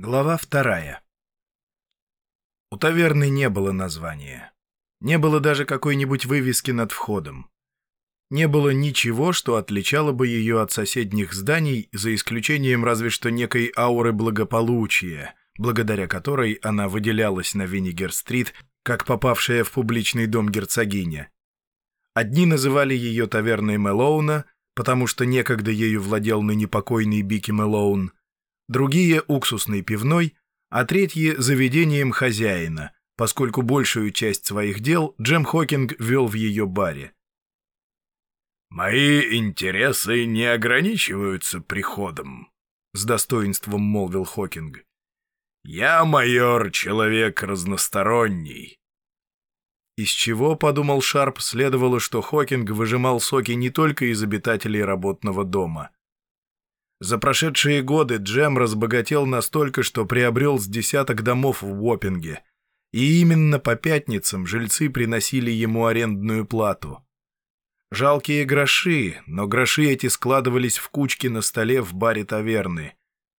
Глава вторая. У таверны не было названия. Не было даже какой-нибудь вывески над входом. Не было ничего, что отличало бы ее от соседних зданий, за исключением разве что некой ауры благополучия, благодаря которой она выделялась на Виннигер-стрит, как попавшая в публичный дом герцогиня. Одни называли ее таверной Мэлоуна, потому что некогда ею владел ныне покойный Бики Мэлоун — другие — уксусной пивной, а третьи — заведением хозяина, поскольку большую часть своих дел Джем Хокинг вел в ее баре. «Мои интересы не ограничиваются приходом», — с достоинством молвил Хокинг. «Я, майор, человек разносторонний». Из чего, подумал Шарп, следовало, что Хокинг выжимал соки не только из обитателей работного дома — за прошедшие годы Джем разбогател настолько, что приобрел с десяток домов в Уоппинге. И именно по пятницам жильцы приносили ему арендную плату. Жалкие гроши, но гроши эти складывались в кучки на столе в баре таверны,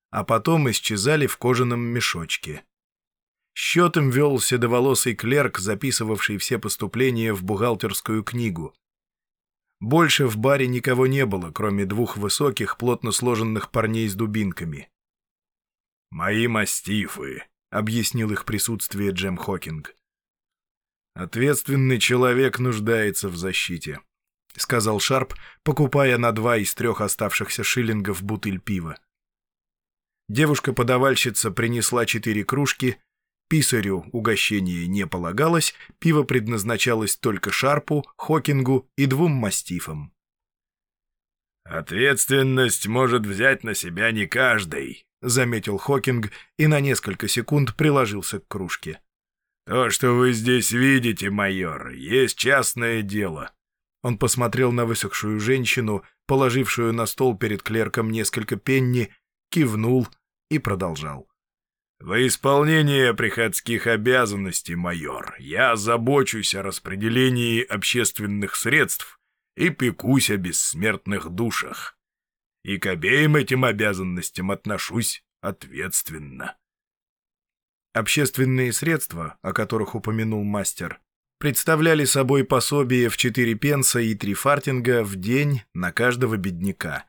а потом исчезали в кожаном мешочке. Счетом вел седоволосый клерк, записывавший все поступления в бухгалтерскую книгу. Больше в баре никого не было, кроме двух высоких, плотно сложенных парней с дубинками. «Мои мастифы», — объяснил их присутствие Джем Хокинг. «Ответственный человек нуждается в защите», — сказал Шарп, покупая на два из трех оставшихся шиллингов бутыль пива. Девушка-подавальщица принесла четыре кружки, Писарю угощение не полагалось, пиво предназначалось только Шарпу, Хокингу и двум мастифам. «Ответственность может взять на себя не каждый», — заметил Хокинг и на несколько секунд приложился к кружке. «То, что вы здесь видите, майор, есть частное дело». Он посмотрел на высохшую женщину, положившую на стол перед клерком несколько пенни, кивнул и продолжал. «Во исполнение приходских обязанностей, майор, я забочусь о распределении общественных средств и пекусь о бессмертных душах. И к обеим этим обязанностям отношусь ответственно». Общественные средства, о которых упомянул мастер, представляли собой пособие в 4 пенса и 3 фартинга в день на каждого бедняка,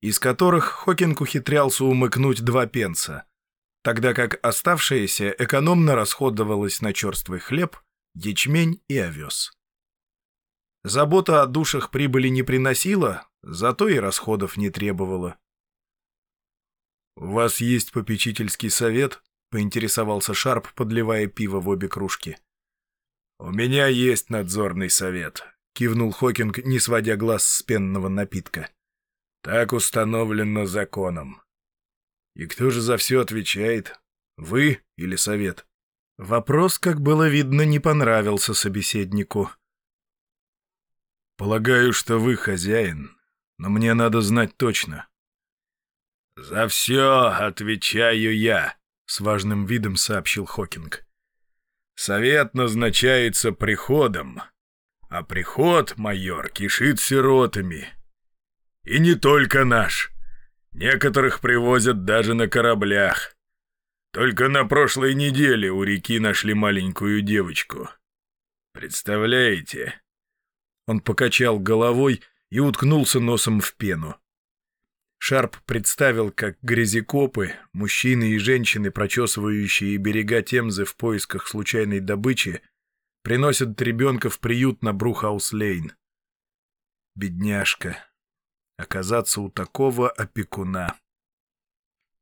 из которых Хокинг ухитрялся умыкнуть 2 пенса — тогда как оставшееся экономно расходовалось на черствый хлеб, ячмень и овес. Забота о душах прибыли не приносила, зато и расходов не требовала. «У вас есть попечительский совет?» — поинтересовался Шарп, подливая пиво в обе кружки. «У меня есть надзорный совет», — кивнул Хокинг, не сводя глаз с пенного напитка. «Так установлено законом. И кто же за все отвечает? Вы или совет? Вопрос, как было видно, не понравился собеседнику. Полагаю, что вы хозяин, но мне надо знать точно. За все отвечаю я, с важным видом сообщил Хокинг. Совет назначается приходом, а приход, майор, кишит сиротами. И не только наш. Некоторых привозят даже на кораблях. Только на прошлой неделе у реки нашли маленькую девочку. Представляете?» Он покачал головой и уткнулся носом в пену. Шарп представил, как грязекопы, мужчины и женщины, прочесывающие берега Темзы в поисках случайной добычи, приносят ребенка в приют на Брухаус-Лейн. Бедняжка оказаться у такого опекуна.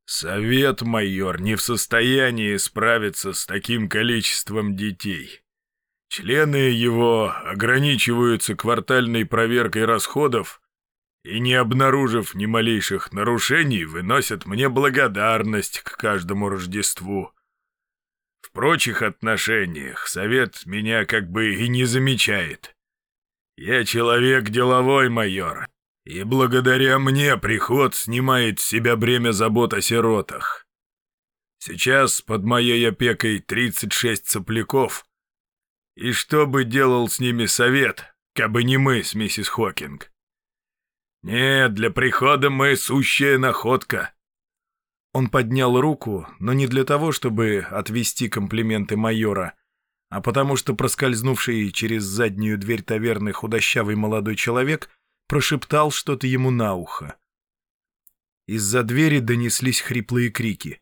«Совет, майор, не в состоянии справиться с таким количеством детей. Члены его ограничиваются квартальной проверкой расходов и, не обнаружив ни малейших нарушений, выносят мне благодарность к каждому Рождеству. В прочих отношениях совет меня как бы и не замечает. Я человек деловой, майор, и благодаря мне приход снимает с себя бремя забот о сиротах. Сейчас под моей опекой 36 сопляков. И что бы делал с ними совет, кабы не мы с миссис Хокинг? Нет, для прихода мы сущая находка. Он поднял руку, но не для того, чтобы отвести комплименты майора, а потому что проскользнувший через заднюю дверь таверны худощавый молодой человек прошептал что-то ему на ухо. Из-за двери донеслись хриплые крики.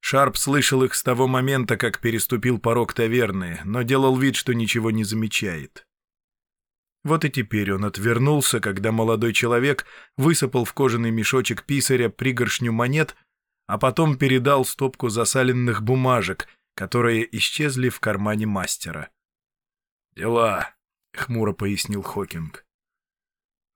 Шарп слышал их с того момента, как переступил порог таверны, но делал вид, что ничего не замечает. Вот и теперь он отвернулся, когда молодой человек высыпал в кожаный мешочек писаря пригоршню монет, а потом передал стопку засаленных бумажек, которые исчезли в кармане мастера. «Дела», — хмуро пояснил Хокинг.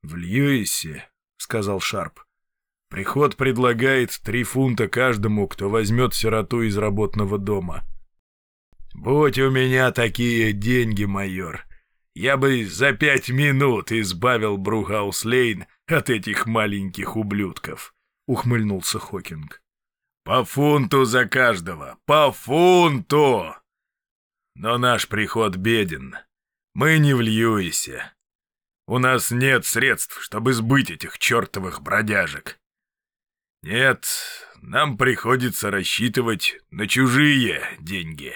«В Льюисе», — сказал Шарп, — «приход предлагает три фунта каждому, кто возьмет сироту из работного дома». «Будь у меня такие деньги, майор, я бы за пять минут избавил Брухаус-Лейн от этих маленьких ублюдков», — ухмыльнулся Хокинг. «По фунту за каждого! По фунту!» Но наш приход беден. Мы не в Льюисе. У нас нет средств, чтобы сбыть этих чертовых бродяжек. Нет, нам приходится рассчитывать на чужие деньги.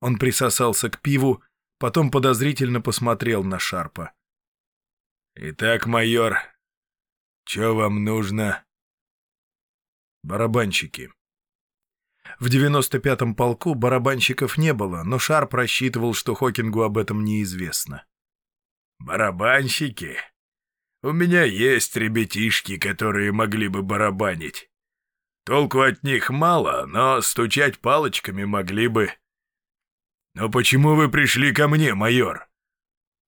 Он присосался к пиву, потом подозрительно посмотрел на Шарпа. «Итак, майор, что вам нужно?» «Барабанщики». В 95-м полку барабанщиков не было, но Шарп рассчитывал, что Хокингу об этом неизвестно. «Барабанщики? У меня есть ребятишки, которые могли бы барабанить. Толку от них мало, но стучать палочками могли бы...» «Но почему вы пришли ко мне, майор?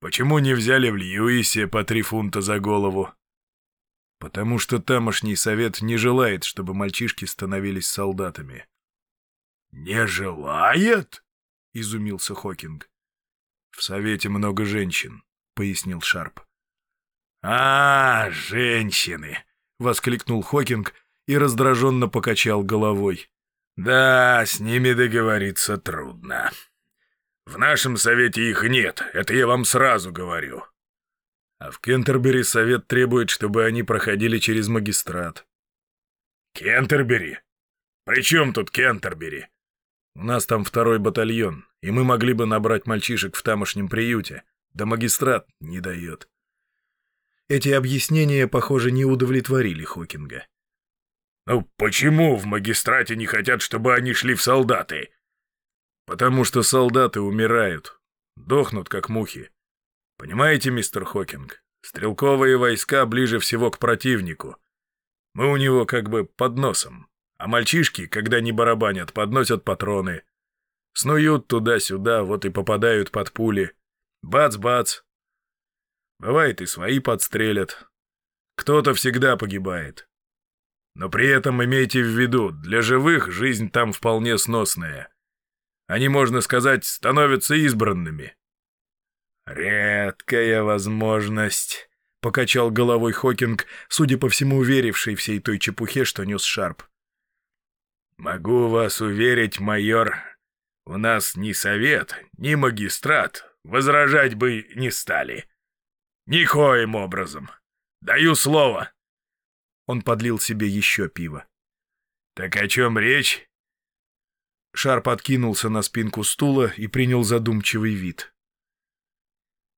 Почему не взяли в Льюисе по три фунта за голову?» «Потому что тамошний совет не желает, чтобы мальчишки становились солдатами». «Не желает?» — изумился Хокинг. «В совете много женщин», — пояснил Шарп. «А, женщины!» — воскликнул Хокинг и раздраженно покачал головой. «Да, с ними договориться трудно». В нашем совете их нет, это я вам сразу говорю. А в Кентербери совет требует, чтобы они проходили через магистрат. Кентербери? При чем тут Кентербери? У нас там второй батальон, и мы могли бы набрать мальчишек в тамошнем приюте, да магистрат не дает. Эти объяснения, похоже, не удовлетворили Хокинга. «Ну почему в магистрате не хотят, чтобы они шли в солдаты?» Потому что солдаты умирают, дохнут как мухи. Понимаете, мистер Хокинг, стрелковые войска ближе всего к противнику. Мы у него как бы под носом, а мальчишки, когда не барабанят, подносят патроны. Снуют туда-сюда, вот и попадают под пули. Бац-бац. Бывает и свои подстрелят. Кто-то всегда погибает. Но при этом имейте в виду, для живых жизнь там вполне сносная. Они, можно сказать, становятся избранными. «Редкая возможность», — покачал головой Хокинг, судя по всему, уверивший всей той чепухе, что нес Шарп. «Могу вас уверить, майор, у нас ни совет, ни магистрат возражать бы не стали. Никоим образом. Даю слово». Он подлил себе еще пиво. «Так о чем речь?» Шарп откинулся на спинку стула и принял задумчивый вид.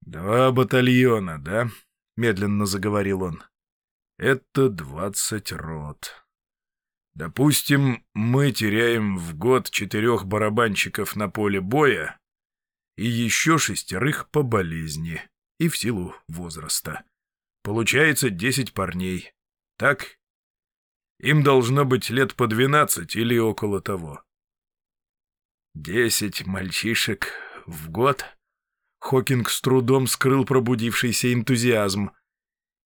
«Два батальона, да?» — медленно заговорил он. «Это двадцать рот. Допустим, мы теряем в год четырех барабанщиков на поле боя и еще шестерых по болезни и в силу возраста. Получается десять парней. Так? Им должно быть лет по двенадцать или около того. Десять мальчишек в год? Хокинг с трудом скрыл пробудившийся энтузиазм.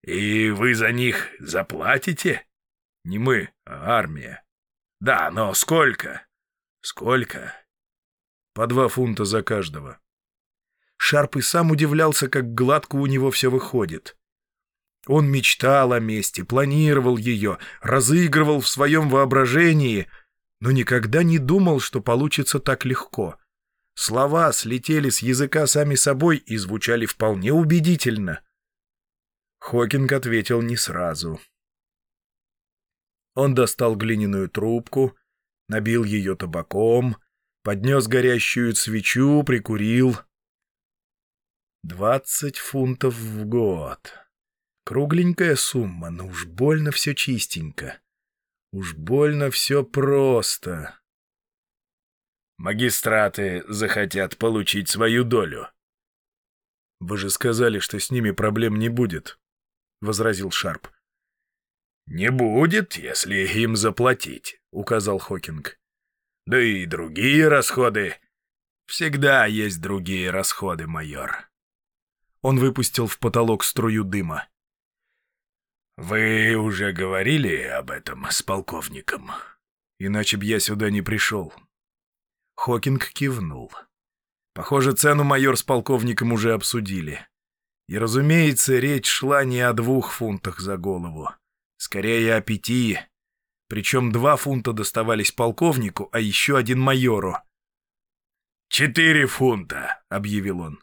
И вы за них заплатите? Не мы, а армия. Да, но сколько? Сколько? По два фунта за каждого. Шарп и сам удивлялся, как гладко у него все выходит. Он мечтал о мести, планировал ее, разыгрывал в своем воображении — но никогда не думал, что получится так легко. Слова слетели с языка сами собой и звучали вполне убедительно. Хокинг ответил не сразу. Он достал глиняную трубку, набил ее табаком, поднес горящую свечу, прикурил. Двадцать фунтов в год. Кругленькая сумма, но уж больно все чистенько. Уж больно все просто. Магистраты захотят получить свою долю. «Вы же сказали, что с ними проблем не будет», — возразил Шарп. «Не будет, если им заплатить», — указал Хокинг. «Да и другие расходы. Всегда есть другие расходы, майор». Он выпустил в потолок струю дыма. «Вы уже говорили об этом с полковником?» «Иначе б я сюда не пришел». Хокинг кивнул. Похоже, цену майор с полковником уже обсудили. И, разумеется, речь шла не о двух фунтах за голову. Скорее, о пяти. Причем два фунта доставались полковнику, а еще один майору. «Четыре фунта», — объявил он.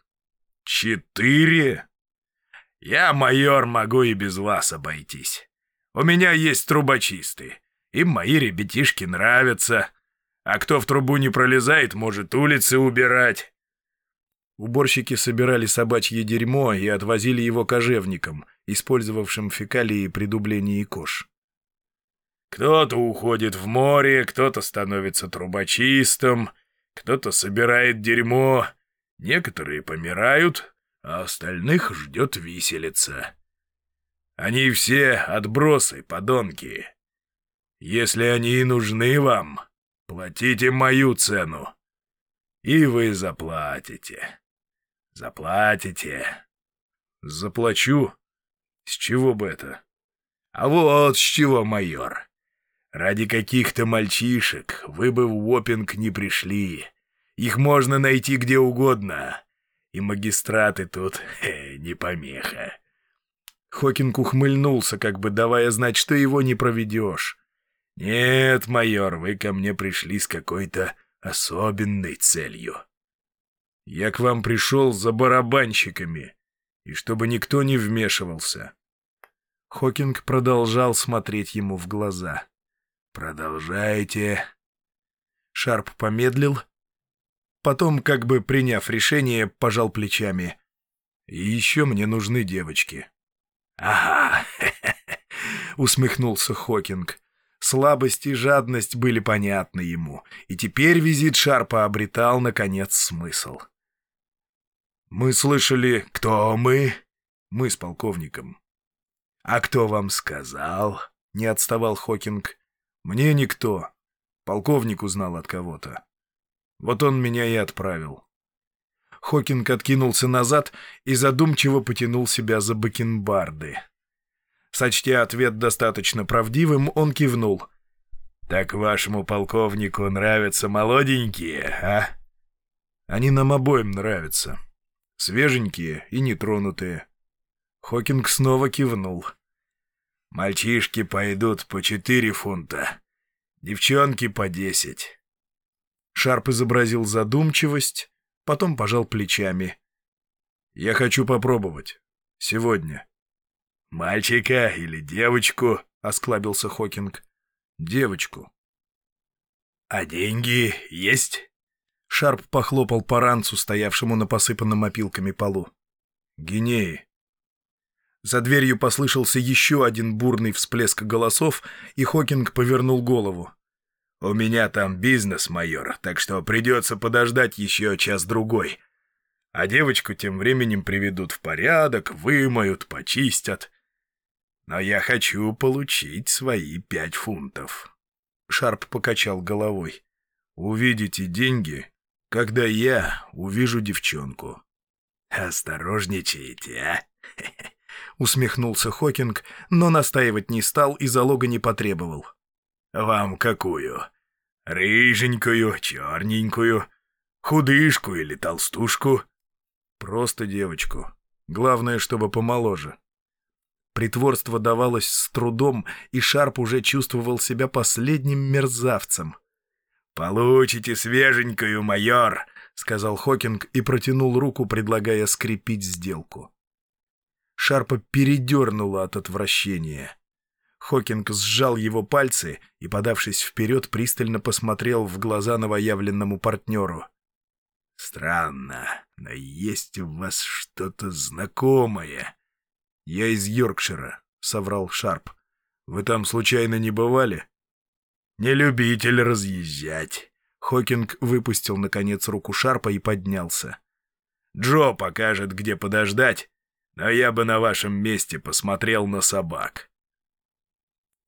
«Четыре?» «Я, майор, могу и без вас обойтись. У меня есть трубочисты. Им мои ребятишки нравятся. А кто в трубу не пролезает, может улицы убирать». Уборщики собирали собачье дерьмо и отвозили его кожевникам, использовавшим фекалии при дублении кож. Кто-то уходит в море, кто-то становится трубочистом, кто-то собирает дерьмо, некоторые помирают, а остальных ждет виселица. Они все отбросы, подонки. Если они и нужны вам, платите мою цену, и вы заплатите. Заплатите. Заплачу. С чего бы это? А вот с чего, майор. Ради каких-то мальчишек вы бы в Уоппинг не пришли. Их можно найти где угодно. И магистраты тут хе, не помеха. Хокинг ухмыльнулся, как бы давая знать, что его не проведешь. «Нет, майор, вы ко мне пришли с какой-то особенной целью. Я к вам пришел за барабанщиками, и чтобы никто не вмешивался. Хокинг продолжал смотреть ему в глаза. «Продолжайте». Шарп помедлил, потом, как бы приняв решение, пожал плечами. «И еще мне нужны девочки». «Ага», — усмехнулся Хокинг. Слабость и жадность были понятны ему, и теперь визит Шарпа обретал, наконец, смысл. Мы слышали, кто мы? Мы с полковником. А кто вам сказал? Не отставал Хокинг. Мне никто. Полковник узнал от кого-то. Вот он меня и отправил. Хокинг откинулся назад и задумчиво потянул себя за бакенбарды. Сочтя ответ достаточно правдивым, он кивнул. «Так вашему полковнику нравятся молоденькие, а?» «Они нам обоим нравятся», Свеженькие и нетронутые. Хокинг снова кивнул. «Мальчишки пойдут по четыре фунта, девчонки по десять». Шарп изобразил задумчивость, потом пожал плечами. «Я хочу попробовать. Сегодня». «Мальчика или девочку?» — осклабился Хокинг. «Девочку». «А деньги есть?» Шарп похлопал по ранцу, стоявшему на посыпанном опилками полу. «Гинеи». За дверью послышался еще один бурный всплеск голосов, и Хокинг повернул голову. «У меня там бизнес, майор, так что придется подождать еще час-другой. А девочку тем временем приведут в порядок, вымоют, почистят. Но я хочу получить свои пять фунтов». Шарп покачал головой. «Увидите деньги, когда я увижу девчонку. «Осторожничаете, а?» Усмехнулся Хокинг, но настаивать не стал и залога не потребовал. «Вам какую? Рыженькую, черненькую, худышку или толстушку?» «Просто девочку. Главное, чтобы помоложе». Притворство давалось с трудом, и Шарп уже чувствовал себя последним мерзавцем — «Получите свеженькую, майор!» — сказал Хокинг и протянул руку, предлагая скрепить сделку. Шарпа передернула от отвращения. Хокинг сжал его пальцы и, подавшись вперед, пристально посмотрел в глаза новоявленному партнеру. «Странно, но есть у вас что-то знакомое». «Я из Йоркшира», — соврал Шарп. «Вы там случайно не бывали?» «Не любитель разъезжать». Хокинг выпустил, наконец, руку Шарпа и поднялся. «Джо покажет, где подождать, но я бы на вашем месте посмотрел на собак».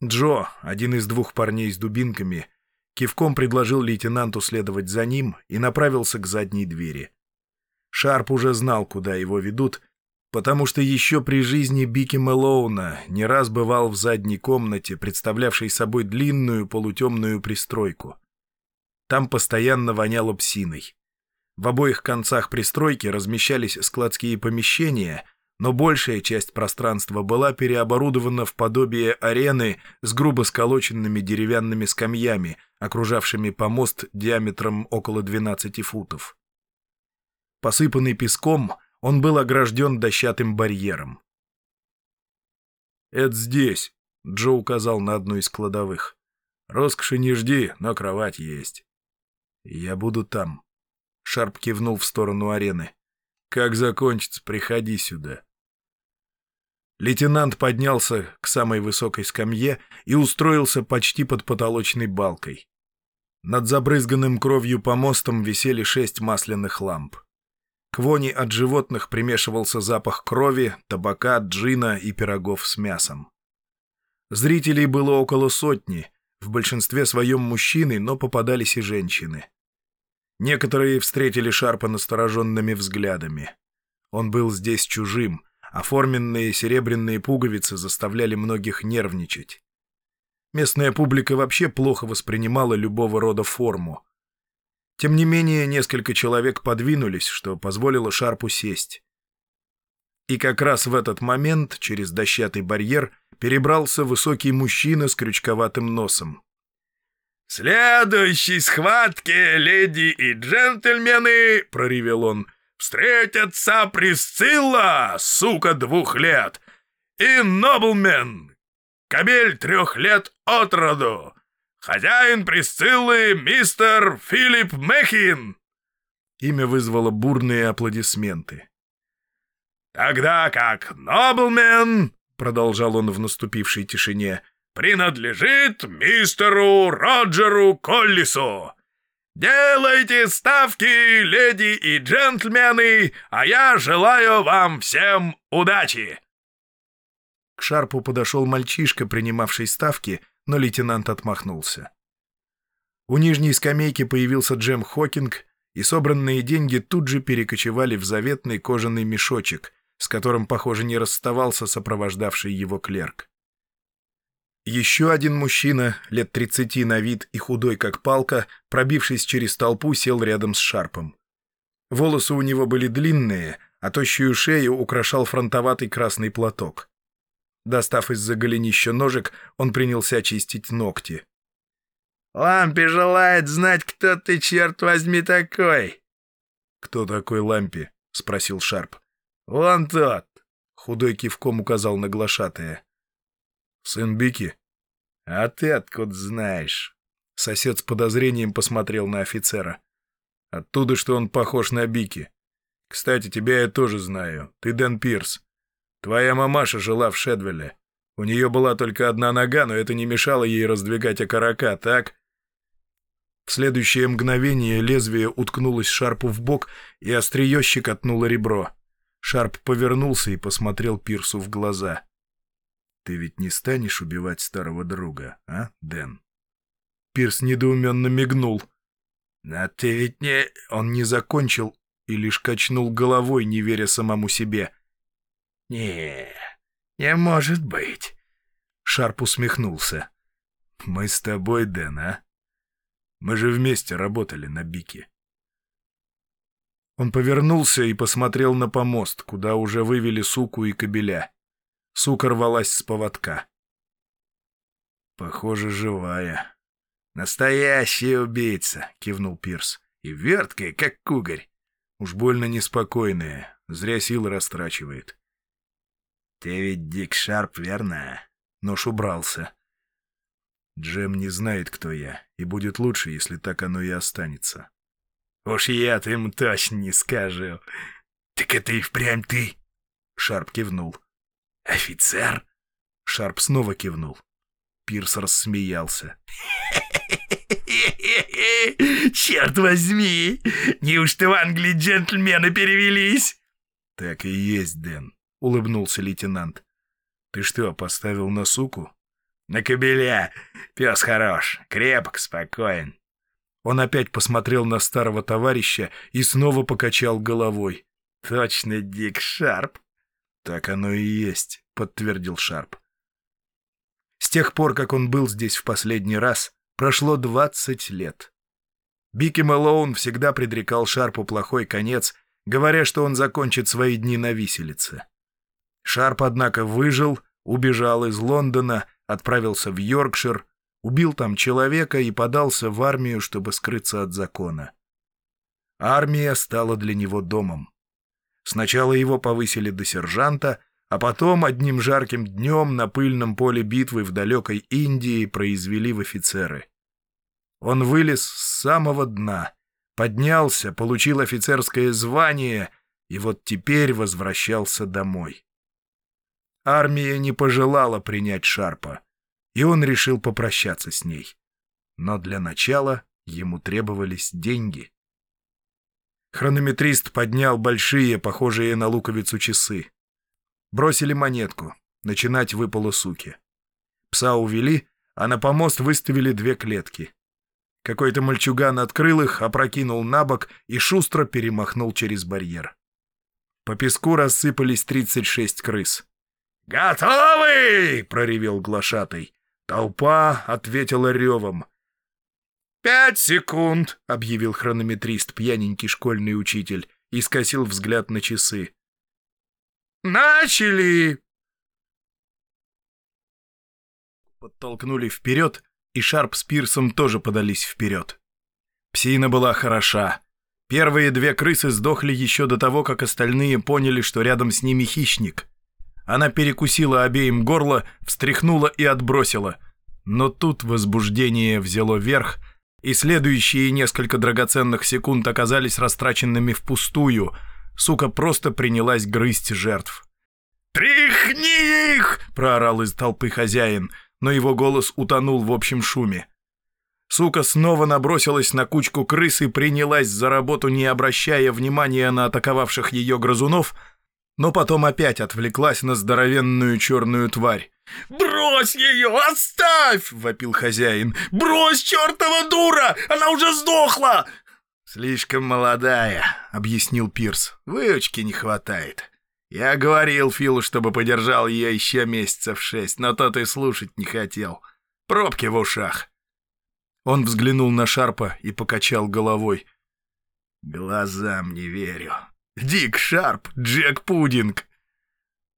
Джо, один из двух парней с дубинками, кивком предложил лейтенанту следовать за ним и направился к задней двери. Шарп уже знал, куда его ведут, потому что еще при жизни Бики Мэлоуна не раз бывал в задней комнате, представлявшей собой длинную полутемную пристройку. Там постоянно воняло псиной. В обоих концах пристройки размещались складские помещения — но большая часть пространства была переоборудована в подобие арены с грубо сколоченными деревянными скамьями, окружавшими помост диаметром около 12 футов. Посыпанный песком, он был огражден дощатым барьером. «Это здесь», — Джо указал на одну из кладовых. «Роскоши не жди, но кровать есть». «Я буду там», — Шарп кивнул в сторону арены. «Как закончится, приходи сюда». Лейтенант поднялся к самой высокой скамье и устроился почти под потолочной балкой. Над забрызганным кровью помостом висели шесть масляных ламп. К вони от животных примешивался запах крови, табака, джина и пирогов с мясом. Зрителей было около сотни, в большинстве своем мужчины, но попадались и женщины. Некоторые встретили Шарпа настороженными взглядами. Он был здесь чужим, Оформленные серебряные пуговицы заставляли многих нервничать. Местная публика вообще плохо воспринимала любого рода форму. Тем не менее, несколько человек подвинулись, что позволило Шарпу сесть. И как раз в этот момент через дощатый барьер перебрался высокий мужчина с крючковатым носом. «В следующей схватке, леди и джентльмены!» — проревел он. Встретятся Присцилла, сука двух лет, и Ноблмен, кабель трех лет от роду, хозяин Присциллы мистер Филипп Мехин. Имя вызвало бурные аплодисменты. «Тогда как Ноблмен, — продолжал он в наступившей тишине, — принадлежит мистеру Роджеру Коллису, «Делайте ставки, леди и джентльмены, а я желаю вам всем удачи!» К Шарпу подошел мальчишка, принимавший ставки, но лейтенант отмахнулся. У нижней скамейки появился Джем Хокинг, и собранные деньги тут же перекочевали в заветный кожаный мешочек, с которым, похоже, не расставался сопровождавший его клерк. Еще один мужчина, лет тридцати на вид и худой как палка, пробившись через толпу, сел рядом с Шарпом. Волосы у него были длинные, а тощую шею украшал фронтоватый красный платок. Достав из-за голенища ножик, он принялся чистить ногти. «Лампи желает знать, кто ты, черт возьми, такой!» «Кто такой Лампи?» — спросил Шарп. «Вон тот!» — худой кивком указал на глашатая. «Сын Бики?» «А ты откуда знаешь?» Сосед с подозрением посмотрел на офицера. «Оттуда, что он похож на Бики. Кстати, тебя я тоже знаю. Ты Дэн Пирс. Твоя мамаша жила в Шедвеле. У нее была только одна нога, но это не мешало ей раздвигать окорока, так?» В следующее мгновение лезвие уткнулось Шарпу в бок, и острие щекотнуло ребро. Шарп повернулся и посмотрел Пирсу в глаза. Ты ведь не станешь убивать старого друга, а, Дэн? Пирс недоуменно мигнул. А ты ведь не... Он не закончил и лишь качнул головой, не веря самому себе. Не, не может быть. Шарп усмехнулся. Мы с тобой, Дэн, а? Мы же вместе работали на Бике. Он повернулся и посмотрел на помост, куда уже вывели суку и кобеля. Сука рвалась с поводка. «Похоже, живая». «Настоящая убийца!» — кивнул Пирс. «И верткая, как кугарь. Уж больно неспокойная, зря силы растрачивает». «Ты ведь Дик Шарп, верно?» Нож убрался. Джем не знает, кто я, и будет лучше, если так оно и останется. «Уж я-то ему точно не скажу. Так это и впрямь ты?» Шарп кивнул. «Офицер?» Шарп снова кивнул. Пирс рассмеялся. «Черт возьми! Неужто в Англии джентльмены перевелись?» «Так и есть, Дэн», — улыбнулся лейтенант. «Ты что, поставил на суку?» «На кобеля. Пес хорош, крепок, спокоен». Он опять посмотрел на старого товарища и снова покачал головой. «Точно Дик Шарп». «Так оно и есть», — подтвердил Шарп. С тех пор, как он был здесь в последний раз, прошло двадцать лет. Бики Мэлоун всегда предрекал Шарпу плохой конец, говоря, что он закончит свои дни на виселице. Шарп, однако, выжил, убежал из Лондона, отправился в Йоркшир, убил там человека и подался в армию, чтобы скрыться от закона. Армия стала для него домом. Сначала его повысили до сержанта, а потом одним жарким днем на пыльном поле битвы в далекой Индии произвели в офицеры. Он вылез с самого дна, поднялся, получил офицерское звание и вот теперь возвращался домой. Армия не пожелала принять Шарпа, и он решил попрощаться с ней. Но для начала ему требовались деньги. Хронометрист поднял большие, похожие на луковицу часы. Бросили монетку. Начинать выпало суки. Пса увели, а на помост выставили две клетки. Какой-то мальчуган открыл их, опрокинул на бок и шустро перемахнул через барьер. По песку рассыпались 36 крыс. «Готовы!» — проревел глашатый. Толпа ответила ревом. «Пять секунд!» — объявил хронометрист, пьяненький школьный учитель, и скосил взгляд на часы. «Начали!» Подтолкнули вперед, и Шарп с Пирсом тоже подались вперед. Псина была хороша. Первые две крысы сдохли еще до того, как остальные поняли, что рядом с ними хищник. Она перекусила обеим горло, встряхнула и отбросила. Но тут возбуждение взяло верх, и следующие несколько драгоценных секунд оказались растраченными впустую — Сука просто принялась грызть жертв. «Тряхни их!» — проорал из толпы хозяин, но его голос утонул в общем шуме. Сука снова набросилась на кучку крыс и принялась за работу, не обращая внимания на атаковавших ее грызунов, но потом опять отвлеклась на здоровенную черную тварь. «Брось ее! Оставь!» — вопил хозяин. «Брось, чертова дура! Она уже сдохла!» «Слишком молодая», — объяснил Пирс. «Выучки не хватает. Я говорил Филу, чтобы подержал ее еще месяцев шесть, но тот и слушать не хотел. Пробки в ушах». Он взглянул на Шарпа и покачал головой. «Глазам не верю. Дик Шарп, Джек Пудинг».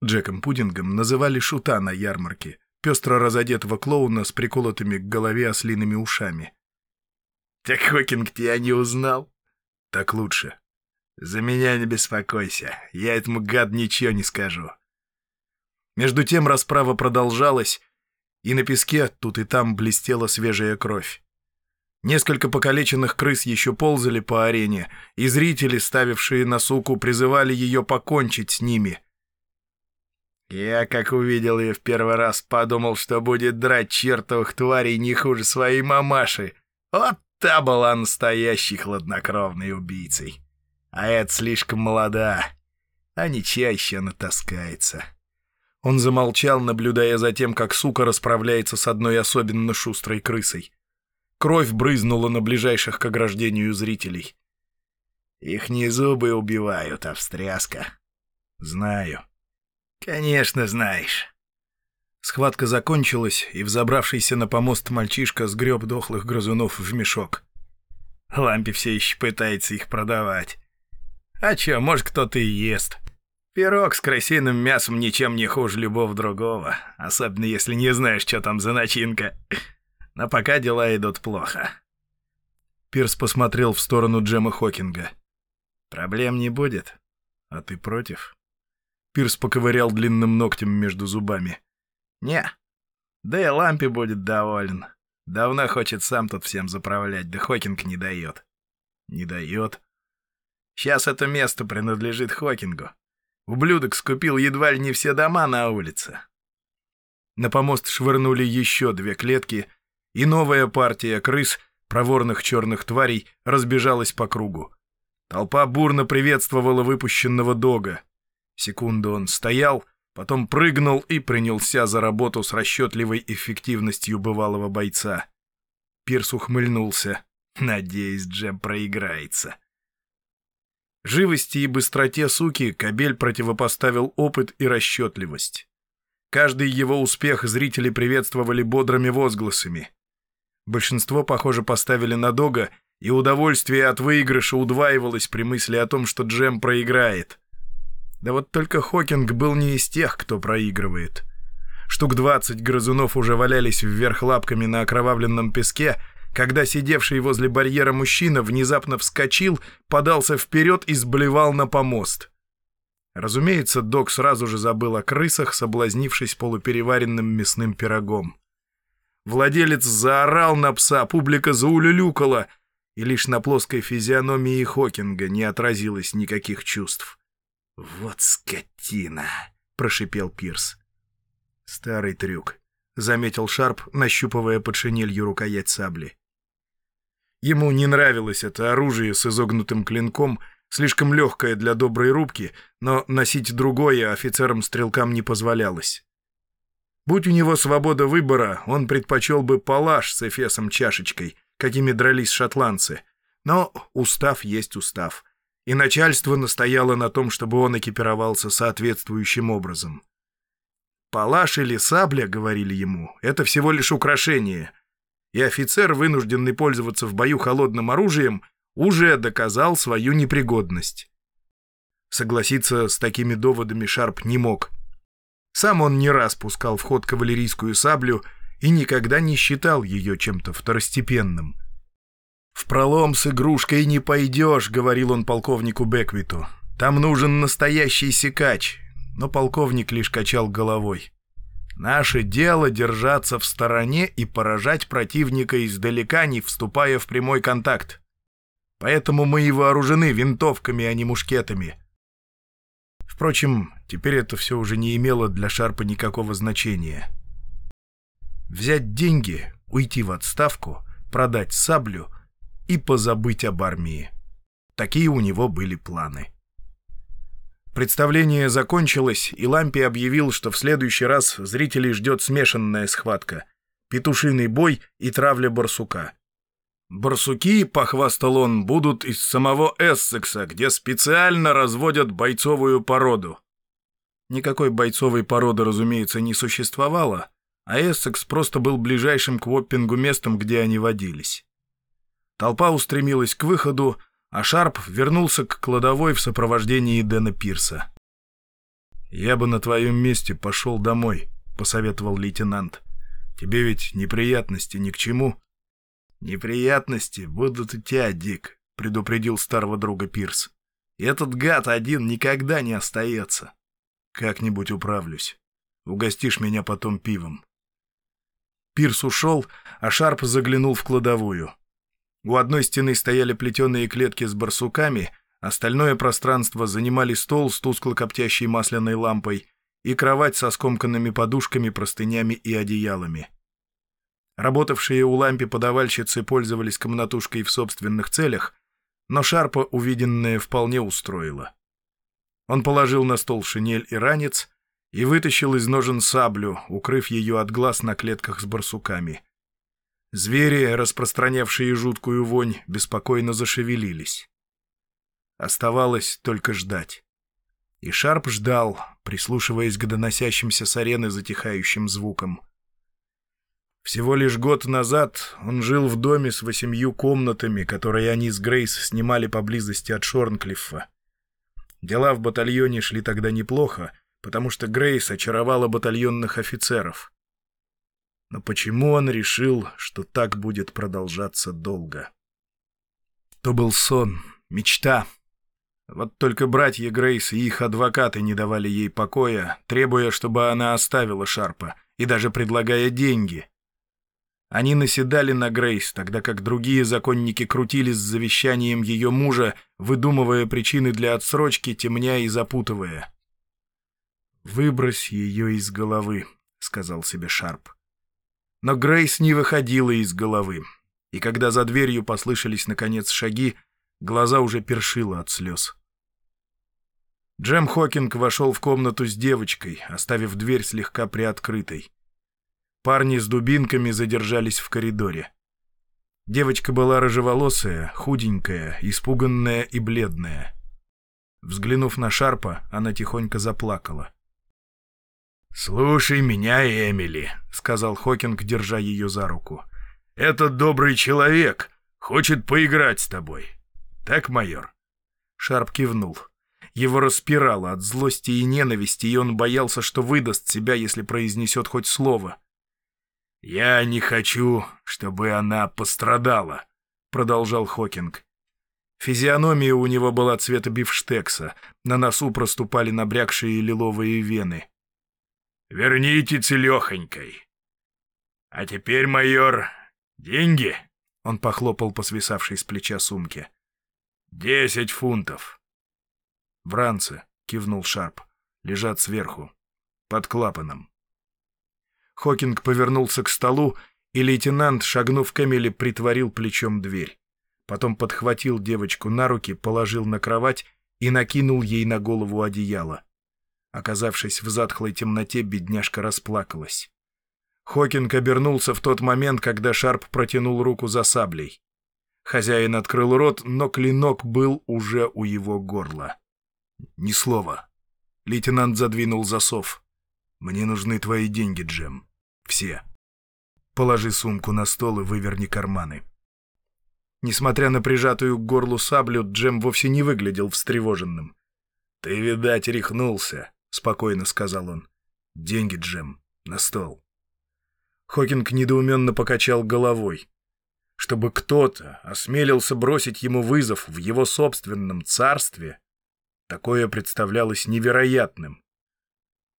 Джеком Пудингом называли шута на ярмарке, пестро разодетого клоуна с приколотыми к голове ослиными ушами. Так Хокинг тебя не узнал? Так лучше. За меня не беспокойся, я этому гад ничего не скажу. Между тем расправа продолжалась, и на песке тут и там блестела свежая кровь. Несколько покалеченных крыс еще ползали по арене, и зрители, ставившие на суку, призывали ее покончить с ними. Я, как увидел ее в первый раз, подумал, что будет драть чертовых тварей не хуже своей мамаши. Вот Та была настоящей хладнокровной убийцей. А эта слишком молода, а ничья еще натаскается. Он замолчал, наблюдая за тем, как сука расправляется с одной особенно шустрой крысой. Кровь брызнула на ближайших к ограждению зрителей. Их не зубы убивают, а встряска. Знаю. Конечно, знаешь. Схватка закончилась, и взобравшийся на помост мальчишка сгреб дохлых грызунов в мешок. Лампе все еще пытается их продавать. А чё, может, кто-то и ест. Пирог с крысиным мясом ничем не хуже любого другого, особенно если не знаешь, что там за начинка. Но пока дела идут плохо. Пирс посмотрел в сторону Джема Хокинга. «Проблем не будет. А ты против?» Пирс поковырял длинным ногтем между зубами. «Не, Да и Лампи будет доволен. Давно хочет сам тут всем заправлять, да Хокинг не дает. Не дает. Сейчас это место принадлежит Хокингу. Ублюдок скупил едва ли не все дома на улице. На помост швырнули еще две клетки, и новая партия крыс, проворных черных тварей, разбежалась по кругу. Толпа бурно приветствовала выпущенного дога. Секунду он стоял, потом прыгнул и принялся за работу с расчетливой эффективностью бывалого бойца. Пирс ухмыльнулся. Надеюсь, Джем проиграется. Живости и быстроте суки Кабель противопоставил опыт и расчетливость. Каждый его успех зрители приветствовали бодрыми возгласами. Большинство, похоже, поставили на Дога, и удовольствие от выигрыша удваивалось при мысли о том, что Джем проиграет. Да вот только Хокинг был не из тех, кто проигрывает. Штук двадцать грызунов уже валялись вверх лапками на окровавленном песке, когда сидевший возле барьера мужчина внезапно вскочил, подался вперед и сблевал на помост. Разумеется, док сразу же забыл о крысах, соблазнившись полупереваренным мясным пирогом. Владелец заорал на пса, публика заулюлюкала, и лишь на плоской физиономии Хокинга не отразилось никаких чувств. «Вот скотина!» — прошипел Пирс. «Старый трюк», — заметил Шарп, нащупывая под шинелью рукоять сабли. Ему не нравилось это оружие с изогнутым клинком, слишком легкое для доброй рубки, но носить другое офицерам-стрелкам не позволялось. Будь у него свобода выбора, он предпочел бы палаш с эфесом-чашечкой, какими дрались шотландцы. Но устав есть устав. И начальство настояло на том, чтобы он экипировался соответствующим образом. «Палаш или сабля, — говорили ему, — это всего лишь украшение, и офицер, вынужденный пользоваться в бою холодным оружием, уже доказал свою непригодность. Согласиться с такими доводами Шарп не мог. Сам он не раз пускал в ход кавалерийскую саблю и никогда не считал ее чем-то второстепенным. «В пролом с игрушкой не пойдешь», — говорил он полковнику Беквиту. «Там нужен настоящий секач». Но полковник лишь качал головой. Наше дело держаться в стороне и поражать противника издалека, не вступая в прямой контакт. Поэтому мы и вооружены винтовками, а не мушкетами. Впрочем, теперь это все уже не имело для Шарпа никакого значения. Взять деньги, уйти в отставку, продать саблю и позабыть об армии. Такие у него были планы. Представление закончилось, и Лампи объявил, что в следующий раз зрителей ждет смешанная схватка — петушиный бой и травля барсука. «Барсуки, — похвастал он, — будут из самого Эссекса, где специально разводят бойцовую породу». Никакой бойцовой породы, разумеется, не существовало, а Эссекс просто был ближайшим к Воппингу местом, где они водились. Толпа устремилась к выходу, а Шарп вернулся к кладовой в сопровождении Дэна Пирса. «Я бы на твоем месте пошел домой», — посоветовал лейтенант. «Тебе ведь неприятности ни к чему». «Неприятности будут у тебя, Дик», — предупредил старого друга Пирс. «Этот гад один никогда не остается». «Как-нибудь управлюсь. Угостишь меня потом пивом». Пирс ушел, а Шарп заглянул в кладовую. У одной стены стояли плетеные клетки с барсуками, остальное пространство занимали стол с тускло коптящей масляной лампой и кровать со скомканными подушками, простынями и одеялами. Работавшие у лампи подавальщицы пользовались комнатушкой в собственных целях, но Шарпа увиденное вполне устроило. Он положил на стол шинель и ранец и вытащил из ножен саблю, укрыв ее от глаз на клетках с барсуками — Звери, распространявшие жуткую вонь, беспокойно зашевелились. Оставалось только ждать. И Шарп ждал, прислушиваясь к доносящимся с арены затихающим звукам. Всего лишь год назад он жил в доме с восемью комнатами, которые они с Грейс снимали поблизости от Шорнклиффа. Дела в батальоне шли тогда неплохо, потому что Грейс очаровала батальонных офицеров. Но почему он решил, что так будет продолжаться долго? То был сон, мечта. Вот только братья Грейс и их адвокаты не давали ей покоя, требуя, чтобы она оставила Шарпа и даже предлагая деньги. Они наседали на Грейс, тогда как другие законники крутились с завещанием ее мужа, выдумывая причины для отсрочки, темня и запутывая. «Выбрось ее из головы», — сказал себе Шарп. Но Грейс не выходила из головы, и когда за дверью послышались, наконец, шаги, глаза уже першило от слез. Джем Хокинг вошел в комнату с девочкой, оставив дверь слегка приоткрытой. Парни с дубинками задержались в коридоре. Девочка была рыжеволосая, худенькая, испуганная и бледная. Взглянув на Шарпа, она тихонько заплакала. «Слушай меня, Эмили», — сказал Хокинг, держа ее за руку. «Этот добрый человек хочет поиграть с тобой. Так, майор?» Шарп кивнул. Его распирало от злости и ненависти, и он боялся, что выдаст себя, если произнесет хоть слово. «Я не хочу, чтобы она пострадала», — продолжал Хокинг. Физиономия у него была цвета бифштекса, на носу проступали набрякшие лиловые вены. Верните целехонькой. А теперь, майор, деньги?» Он похлопал по свисавшей с плеча сумке. «Десять фунтов». «В ранце», — кивнул Шарп, — «лежат сверху, под клапаном». Хокинг повернулся к столу, и лейтенант, шагнув к Эмили, притворил плечом дверь. Потом подхватил девочку на руки, положил на кровать и накинул ей на голову одеяло. Оказавшись в затхлой темноте, бедняжка расплакалась. Хокинг обернулся в тот момент, когда Шарп протянул руку за саблей. Хозяин открыл рот, но клинок был уже у его горла. «Ни слова». Лейтенант задвинул засов. «Мне нужны твои деньги, Джем. Все. Положи сумку на стол и выверни карманы». Несмотря на прижатую к горлу саблю, Джем вовсе не выглядел встревоженным. «Ты, видать, рехнулся», — спокойно сказал он. «Деньги, Джем, на стол». Хокинг недоуменно покачал головой. Чтобы кто-то осмелился бросить ему вызов в его собственном царстве, такое представлялось невероятным.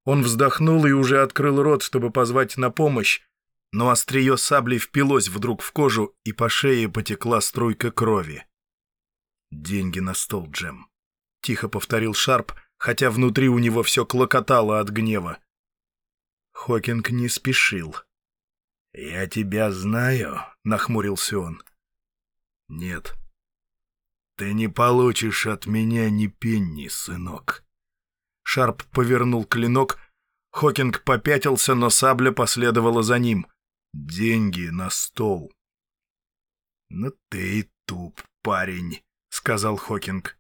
Он вздохнул и уже открыл рот, чтобы позвать на помощь, но острие сабли впилось вдруг в кожу, и по шее потекла струйка крови. «Деньги на стол, Джем», — тихо повторил Шарп, — хотя внутри у него все клокотало от гнева. Хокинг не спешил. «Я тебя знаю», — нахмурился он. «Нет. Ты не получишь от меня ни пенни, сынок». Шарп повернул клинок, Хокинг попятился, но сабля последовала за ним. «Деньги на стол». «Ну ты и туп, парень», — сказал Хокинг.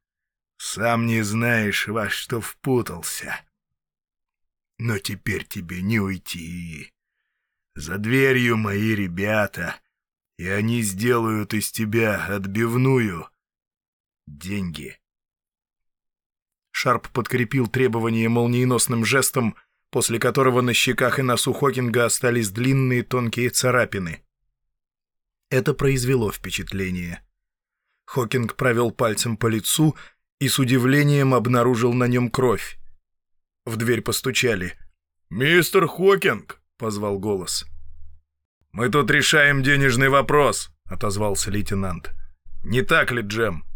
Сам не знаешь, во что впутался. Но теперь тебе не уйти. За дверью мои ребята, и они сделают из тебя отбивную деньги. Шарп подкрепил требование молниеносным жестом, после которого на щеках и носу Хокинга остались длинные тонкие царапины. Это произвело впечатление. Хокинг провел пальцем по лицу и с удивлением обнаружил на нем кровь. В дверь постучали. «Мистер Хокинг!» — позвал голос. «Мы тут решаем денежный вопрос», — отозвался лейтенант. «Не так ли, Джем?»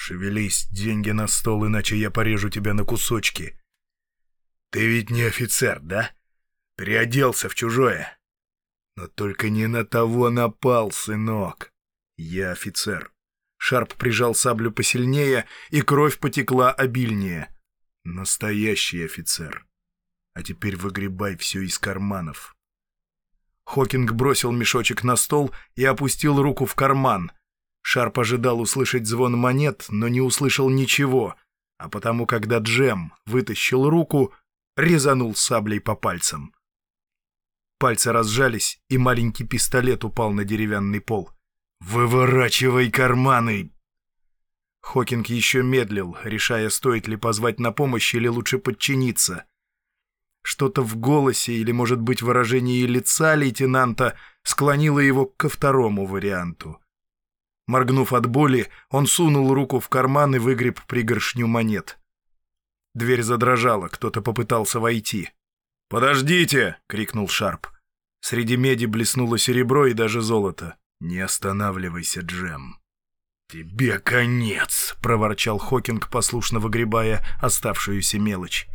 «Шевелись, деньги на стол, иначе я порежу тебя на кусочки». «Ты ведь не офицер, да? Переоделся в чужое». «Но только не на того напал, сынок. Я офицер». Шарп прижал саблю посильнее, и кровь потекла обильнее. Настоящий офицер. А теперь выгребай все из карманов. Хокинг бросил мешочек на стол и опустил руку в карман. Шарп ожидал услышать звон монет, но не услышал ничего, а потому, когда Джем вытащил руку, резанул саблей по пальцам. Пальцы разжались, и маленький пистолет упал на деревянный пол — «Выворачивай карманы!» Хокинг еще медлил, решая, стоит ли позвать на помощь или лучше подчиниться. Что-то в голосе или, может быть, выражении лица лейтенанта склонило его ко второму варианту. Моргнув от боли, он сунул руку в карман и выгреб пригоршню монет. Дверь задрожала, кто-то попытался войти. «Подождите!» — крикнул Шарп. Среди меди блеснуло серебро и даже золото. «Не останавливайся, Джем!» «Тебе конец!» — проворчал Хокинг, послушно выгребая оставшуюся мелочь.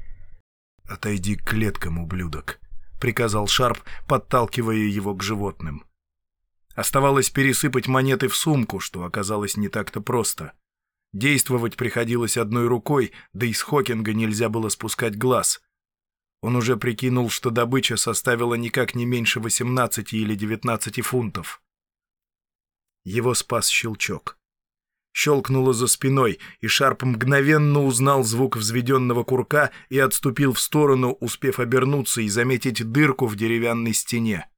«Отойди к клеткам, ублюдок!» — приказал Шарп, подталкивая его к животным. Оставалось пересыпать монеты в сумку, что оказалось не так-то просто. Действовать приходилось одной рукой, да из Хокинга нельзя было спускать глаз. Он уже прикинул, что добыча составила никак не меньше 18 или 19 фунтов. Его спас щелчок. Щелкнуло за спиной, и Шарп мгновенно узнал звук взведенного курка и отступил в сторону, успев обернуться и заметить дырку в деревянной стене.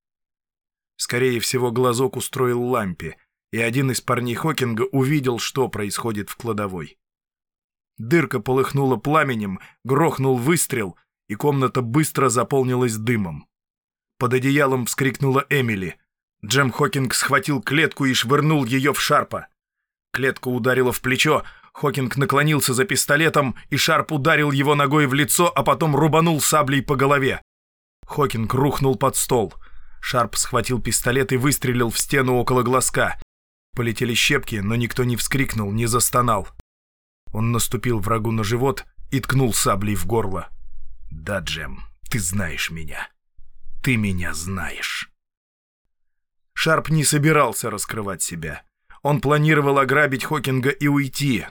Скорее всего, глазок устроил лампе, и один из парней Хокинга увидел, что происходит в кладовой. Дырка полыхнула пламенем, грохнул выстрел, и комната быстро заполнилась дымом. Под одеялом вскрикнула Эмили. Джем Хокинг схватил клетку и швырнул ее в Шарпа. Клетка ударила в плечо, Хокинг наклонился за пистолетом, и Шарп ударил его ногой в лицо, а потом рубанул саблей по голове. Хокинг рухнул под стол — Шарп схватил пистолет и выстрелил в стену около глазка. Полетели щепки, но никто не вскрикнул, не застонал. Он наступил врагу на живот и ткнул саблей в горло. «Да, Джем, ты знаешь меня. Ты меня знаешь». Шарп не собирался раскрывать себя. Он планировал ограбить Хокинга и уйти.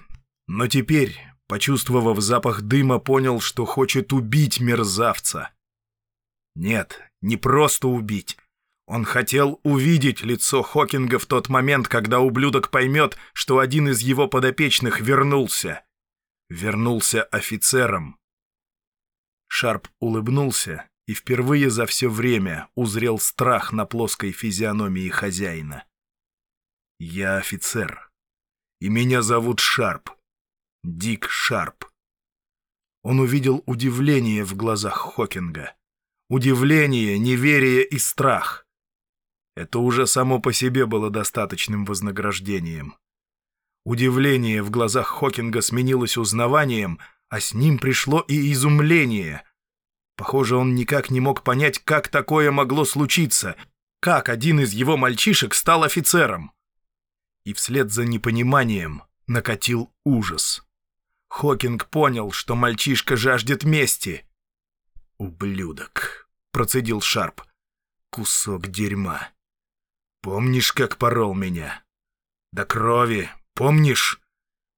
Но теперь, почувствовав запах дыма, понял, что хочет убить мерзавца. Нет, не просто убить, он хотел увидеть лицо Хокинга в тот момент, когда ублюдок поймет, что один из его подопечных вернулся. Вернулся офицером. Шарп улыбнулся и впервые за все время узрел страх на плоской физиономии хозяина. «Я офицер, и меня зовут Шарп. Дик Шарп». Он увидел удивление в глазах Хокинга. Удивление, неверие и страх. Это уже само по себе было достаточным вознаграждением. Удивление в глазах Хокинга сменилось узнаванием, а с ним пришло и изумление. Похоже, он никак не мог понять, как такое могло случиться, как один из его мальчишек стал офицером. И вслед за непониманием накатил ужас. Хокинг понял, что мальчишка жаждет мести. «Ублюдок», — процедил Шарп, — «кусок дерьма». Помнишь, как порол меня? До крови, помнишь?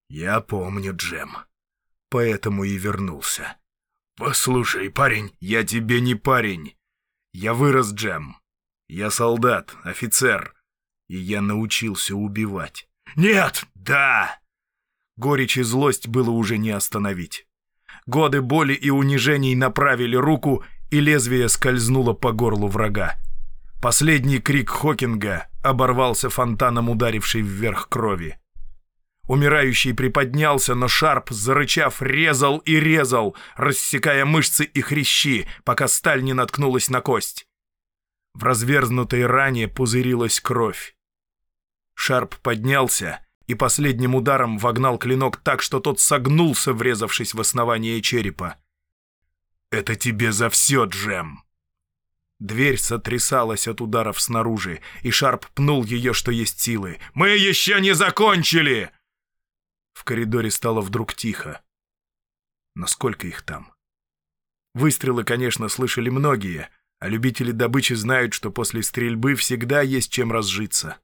Я помню, Джем. Поэтому и вернулся. Послушай, парень, я тебе не парень. Я вырос, Джем. Я солдат, офицер. И я научился убивать. Нет, да! Горечь и злость было уже не остановить. Годы боли и унижений направили руку, и лезвие скользнуло по горлу врага. Последний крик Хокинга оборвался фонтаном ударившей вверх крови. Умирающий приподнялся, но Шарп, зарычав, резал и резал, рассекая мышцы и хрящи, пока сталь не наткнулась на кость. В разверзнутой ране пузырилась кровь. Шарп поднялся и последним ударом вогнал клинок так, что тот согнулся, врезавшись в основание черепа. «Это тебе за все, Джем!» Дверь сотрясалась от ударов снаружи, и Шарп пнул ее, что есть силы. «Мы еще не закончили!» В коридоре стало вдруг тихо. Но сколько их там? Выстрелы, конечно, слышали многие, а любители добычи знают, что после стрельбы всегда есть чем разжиться.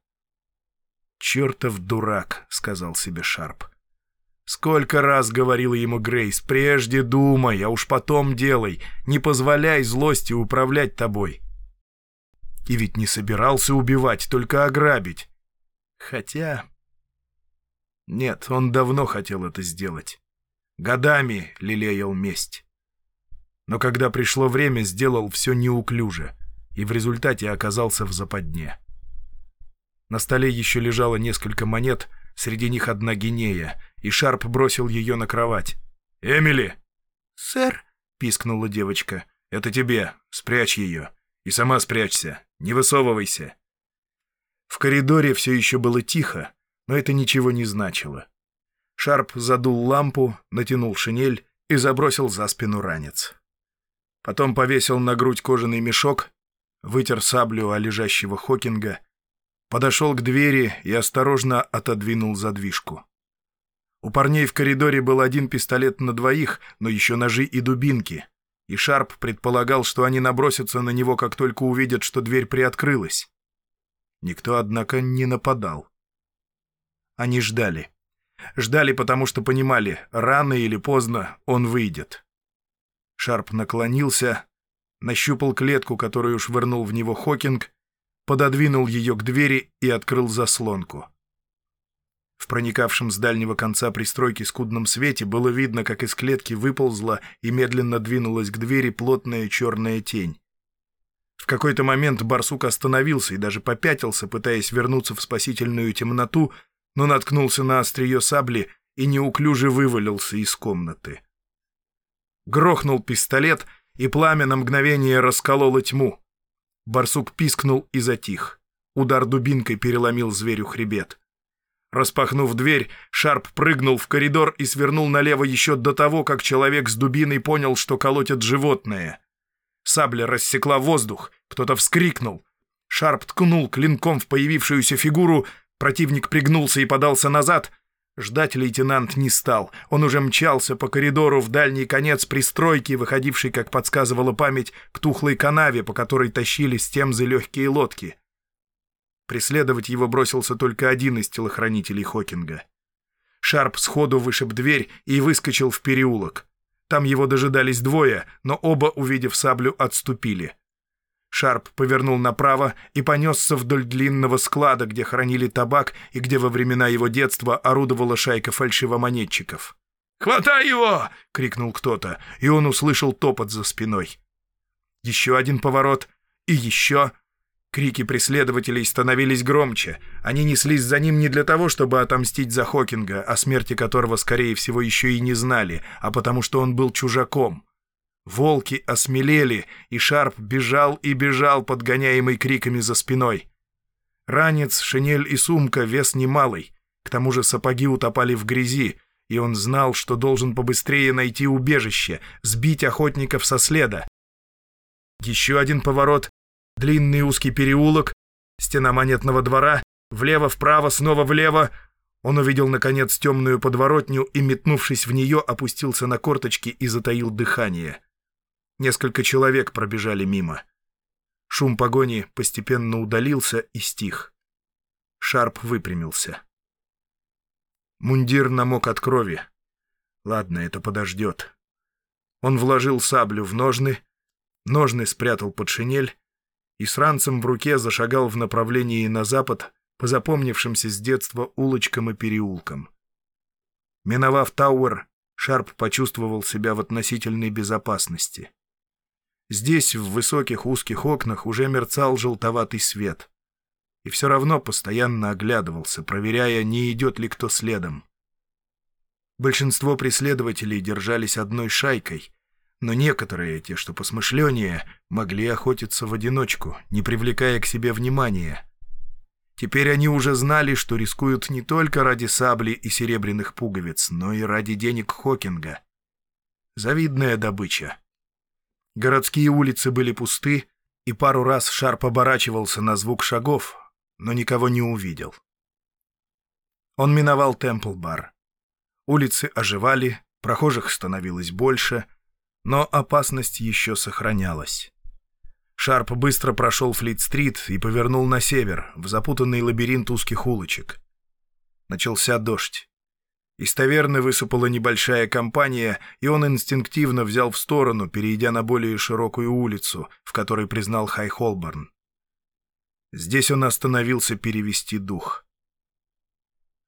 «Чертов дурак», — сказал себе Шарп. Сколько раз говорила ему Грейс, прежде думай, а уж потом делай, не позволяй злости управлять тобой. И ведь не собирался убивать, только ограбить. Хотя... Нет, он давно хотел это сделать. Годами лелеял месть. Но когда пришло время, сделал все неуклюже, и в результате оказался в западне. На столе еще лежало несколько монет, среди них одна гинея — и Шарп бросил ее на кровать. «Эмили!» «Сэр?» — пискнула девочка. «Это тебе. Спрячь ее. И сама спрячься. Не высовывайся». В коридоре все еще было тихо, но это ничего не значило. Шарп задул лампу, натянул шинель и забросил за спину ранец. Потом повесил на грудь кожаный мешок, вытер саблю о лежащего Хокинга, подошел к двери и осторожно отодвинул задвижку. У парней в коридоре был один пистолет на двоих, но еще ножи и дубинки, и Шарп предполагал, что они набросятся на него, как только увидят, что дверь приоткрылась. Никто, однако, не нападал. Они ждали. Ждали, потому что понимали, рано или поздно он выйдет. Шарп наклонился, нащупал клетку, которую швырнул в него Хокинг, пододвинул ее к двери и открыл заслонку. В проникавшем с дальнего конца пристройки скудном свете было видно, как из клетки выползла и медленно двинулась к двери плотная черная тень. В какой-то момент барсук остановился и даже попятился, пытаясь вернуться в спасительную темноту, но наткнулся на острие сабли и неуклюже вывалился из комнаты. Грохнул пистолет, и пламя на мгновение раскололо тьму. Барсук пискнул и затих. Удар дубинкой переломил зверю хребет. Распахнув дверь, Шарп прыгнул в коридор и свернул налево еще до того, как человек с дубиной понял, что колотят животное. Сабля рассекла воздух, кто-то вскрикнул. Шарп ткнул клинком в появившуюся фигуру, противник пригнулся и подался назад — Ждать лейтенант не стал. Он уже мчался по коридору в дальний конец пристройки, выходившей, как подсказывала память, к тухлой канаве, по которой тащили темзы легкие лодки. Преследовать его бросился только один из телохранителей Хокинга. Шарп сходу вышиб дверь и выскочил в переулок. Там его дожидались двое, но оба, увидев саблю, отступили. Шарп повернул направо и понесся вдоль длинного склада, где хранили табак и где во времена его детства орудовала шайка фальшивомонетчиков. «Хватай его!» — крикнул кто-то, и он услышал топот за спиной. Еще один поворот, и еще... Крики преследователей становились громче. Они неслись за ним не для того, чтобы отомстить за Хокинга, о смерти которого, скорее всего, еще и не знали, а потому что он был чужаком. Волки осмелели, и Шарп бежал и бежал, подгоняемый криками за спиной. Ранец, шинель и сумка — вес немалый. К тому же сапоги утопали в грязи, и он знал, что должен побыстрее найти убежище, сбить охотников со следа. Еще один поворот, длинный узкий переулок, стена монетного двора, влево-вправо, снова влево. Он увидел, наконец, темную подворотню и, метнувшись в нее, опустился на корточки и затаил дыхание. Несколько человек пробежали мимо. Шум погони постепенно удалился и стих. Шарп выпрямился. Мундир намок от крови. Ладно, это подождет. Он вложил саблю в ножны, ножны спрятал под шинель и с ранцем в руке зашагал в направлении на запад по запомнившимся с детства улочкам и переулкам. Миновав Тауэр, Шарп почувствовал себя в относительной безопасности. Здесь, в высоких узких окнах, уже мерцал желтоватый свет. И все равно постоянно оглядывался, проверяя, не идет ли кто следом. Большинство преследователей держались одной шайкой, но некоторые, те, что посмышленнее, могли охотиться в одиночку, не привлекая к себе внимания. Теперь они уже знали, что рискуют не только ради сабли и серебряных пуговиц, но и ради денег Хокинга. Завидная добыча. Городские улицы были пусты, и пару раз Шарп оборачивался на звук шагов, но никого не увидел. Он миновал Темпл-бар. Улицы оживали, прохожих становилось больше, но опасность еще сохранялась. Шарп быстро прошел Флит-стрит и повернул на север, в запутанный лабиринт узких улочек. Начался дождь. Из таверны высыпала небольшая компания, и он инстинктивно взял в сторону, перейдя на более широкую улицу, в которой признал Хай-Холборн. Здесь он остановился перевести дух.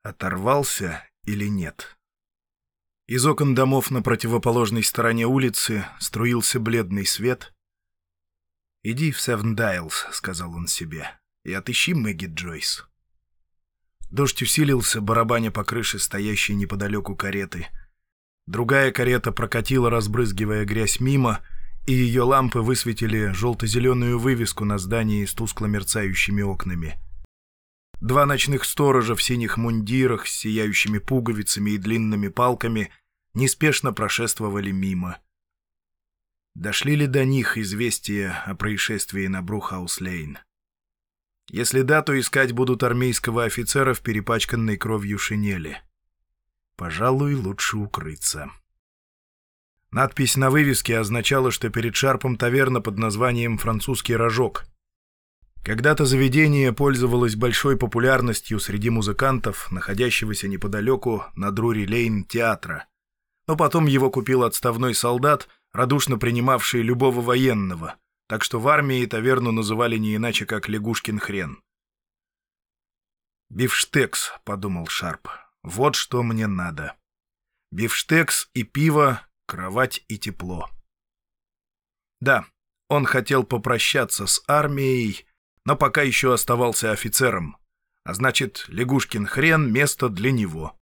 Оторвался или нет? Из окон домов на противоположной стороне улицы струился бледный свет. «Иди в Севен Дайлс», — сказал он себе, — «и отыщи Мэгги Джойс». Дождь усилился, барабаня по крыше стоящей неподалеку кареты. Другая карета прокатила, разбрызгивая грязь мимо, и ее лампы высветили желто-зеленую вывеску на здании с тускло мерцающими окнами. Два ночных сторожа в синих мундирах с сияющими пуговицами и длинными палками неспешно прошествовали мимо. Дошли ли до них известия о происшествии на Брухаус-Лейн? Если да, то искать будут армейского офицера в перепачканной кровью шинели. Пожалуй, лучше укрыться. Надпись на вывеске означала, что перед Шарпом таверна под названием «Французский рожок». Когда-то заведение пользовалось большой популярностью среди музыкантов находящегося неподалеку на Друри-Лейн театра. Но потом его купил отставной солдат, радушно принимавший любого военного, так что в армии таверну называли не иначе, как «Лягушкин хрен». «Бифштекс», — подумал Шарп, — «вот что мне надо. Бифштекс и пиво, кровать и тепло». Да, он хотел попрощаться с армией, но пока еще оставался офицером, а значит, Лягушкин хрен — место для него.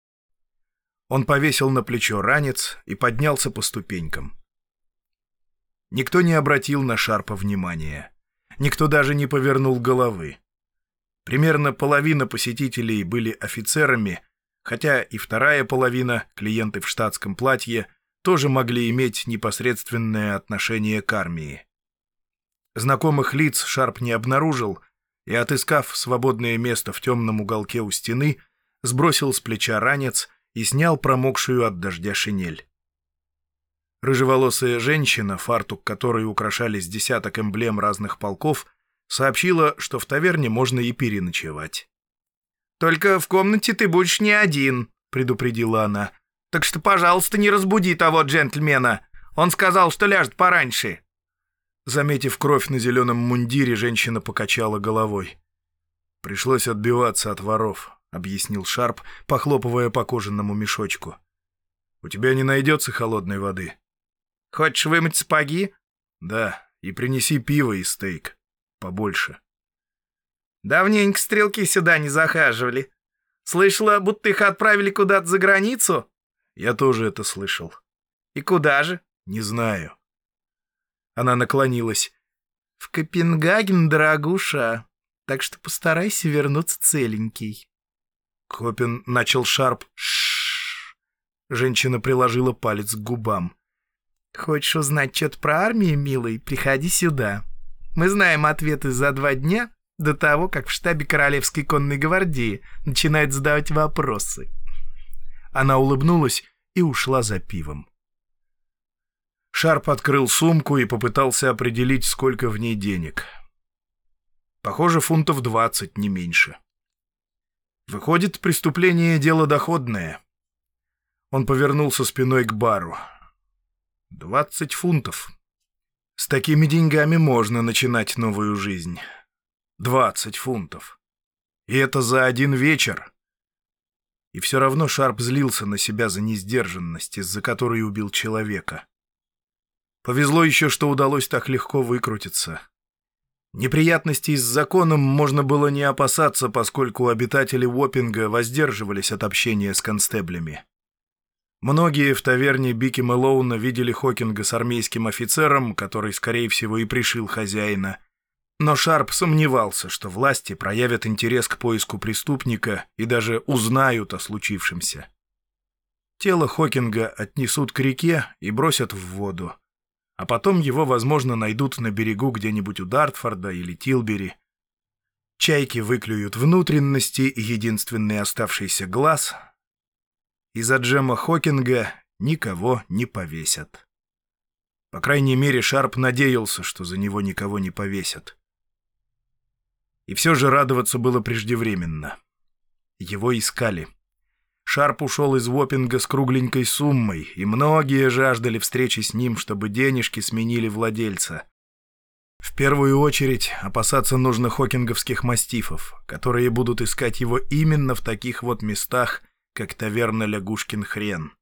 Он повесил на плечо ранец и поднялся по ступенькам. Никто не обратил на Шарпа внимания. Никто даже не повернул головы. Примерно половина посетителей были офицерами, хотя и вторая половина, клиенты в штатском платье, тоже могли иметь непосредственное отношение к армии. Знакомых лиц Шарп не обнаружил и, отыскав свободное место в темном уголке у стены, сбросил с плеча ранец и снял промокшую от дождя шинель. Рыжеволосая женщина, фартук которой украшали с десяток эмблем разных полков, сообщила, что в таверне можно и переночевать. «Только в комнате ты будешь не один», — предупредила она. «Так что, пожалуйста, не разбуди того джентльмена. Он сказал, что ляжет пораньше». Заметив кровь на зеленом мундире, женщина покачала головой. «Пришлось отбиваться от воров», — объяснил Шарп, похлопывая по кожаному мешочку. «У тебя не найдется холодной воды?» «Хочешь вымыть сапоги?» «Да, и принеси пиво и стейк. Побольше». «Давненько стрелки сюда не захаживали. Слышала, будто их отправили куда-то за границу?» «Я тоже это слышал». «И куда же?» «Не знаю». Она наклонилась. «В Копенгаген, дорогуша, так что постарайся вернуться целенький». Копен начал шарп. Шш. Женщина приложила палец к губам. «Хочешь узнать что-то про армию, милый? Приходи сюда. Мы знаем ответы за два дня до того, как в штабе Королевской конной гвардии начинают задавать вопросы». Она улыбнулась и ушла за пивом. Шарп открыл сумку и попытался определить, сколько в ней денег. Похоже, фунтов двадцать, не меньше. Выходит, преступление — дело доходное. Он повернулся спиной к бару. Двадцать фунтов. С такими деньгами можно начинать новую жизнь. Двадцать фунтов. И это за один вечер. И все равно Шарп злился на себя за несдержанность, из-за которой убил человека. Повезло еще, что удалось так легко выкрутиться. Неприятностей с законом можно было не опасаться, поскольку обитатели Уоппинга воздерживались от общения с констеблями. Многие в таверне Бики Мэлоуна видели Хокинга с армейским офицером, который, скорее всего, и пришил хозяина. Но Шарп сомневался, что власти проявят интерес к поиску преступника и даже узнают о случившемся. Тело Хокинга отнесут к реке и бросят в воду а потом его, возможно, найдут на берегу где-нибудь у Дартфорда или Тилбери. Чайки выклюют внутренности и единственный оставшийся глаз. Из-за Джема Хокинга никого не повесят. По крайней мере, Шарп надеялся, что за него никого не повесят. И все же радоваться было преждевременно. Его искали. Шарп ушел из Вопинга с кругленькой суммой, и многие жаждали встречи с ним, чтобы денежки сменили владельца. В первую очередь опасаться нужно хокинговских мастифов, которые будут искать его именно в таких вот местах, как таверна Лягушкин хрен.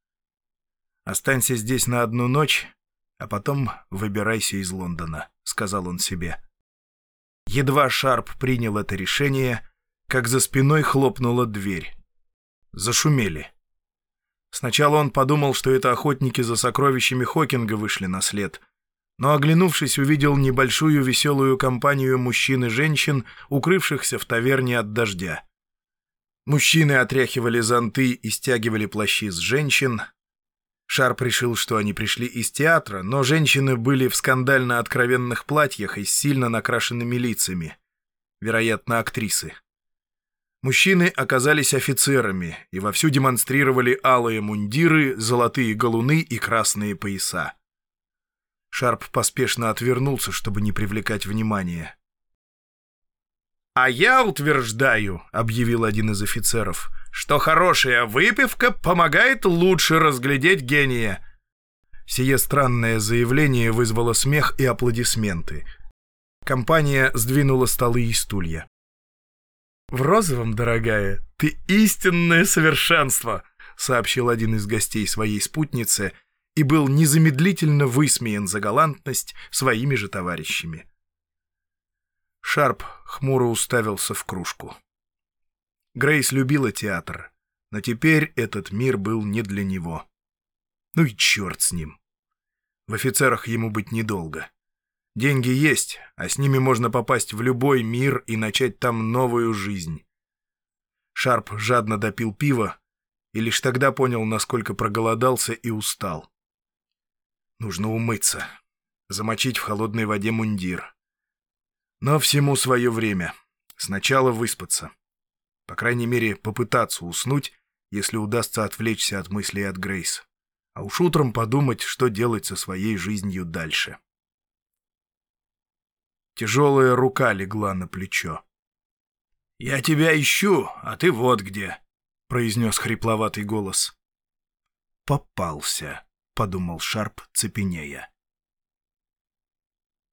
«Останься здесь на одну ночь, а потом выбирайся из Лондона», — сказал он себе. Едва Шарп принял это решение, как за спиной хлопнула дверь. Зашумели. Сначала он подумал, что это охотники за сокровищами Хокинга вышли на след, но, оглянувшись, увидел небольшую веселую компанию мужчин и женщин, укрывшихся в таверне от дождя. Мужчины отряхивали зонты и стягивали плащи с женщин. Шарп решил, что они пришли из театра, но женщины были в скандально откровенных платьях и с сильно накрашенными лицами. Вероятно, актрисы. Мужчины оказались офицерами и вовсю демонстрировали алые мундиры, золотые галуны и красные пояса. Шарп поспешно отвернулся, чтобы не привлекать внимания. «А я утверждаю», — объявил один из офицеров, «что хорошая выпивка помогает лучше разглядеть гения». Сие странное заявление вызвало смех и аплодисменты. Компания сдвинула столы и стулья. «В розовом, дорогая, ты истинное совершенство!» — сообщил один из гостей своей спутнице и был незамедлительно высмеян за галантность своими же товарищами. Шарп хмуро уставился в кружку. Грейс любила театр, но теперь этот мир был не для него. Ну и черт с ним. В офицерах ему быть недолго. Деньги есть, а с ними можно попасть в любой мир и начать там новую жизнь. Шарп жадно допил пиво и лишь тогда понял, насколько проголодался и устал. Нужно умыться, замочить в холодной воде мундир. Но всему свое время. Сначала выспаться. По крайней мере, попытаться уснуть, если удастся отвлечься от мыслей от Грейс. А уж утром подумать, что делать со своей жизнью дальше. Тяжелая рука легла на плечо. «Я тебя ищу, а ты вот где», — произнес хрипловатый голос. «Попался», — подумал Шарп, цепенея.